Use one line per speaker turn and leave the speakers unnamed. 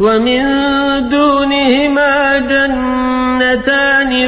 ومن دونهما جنتان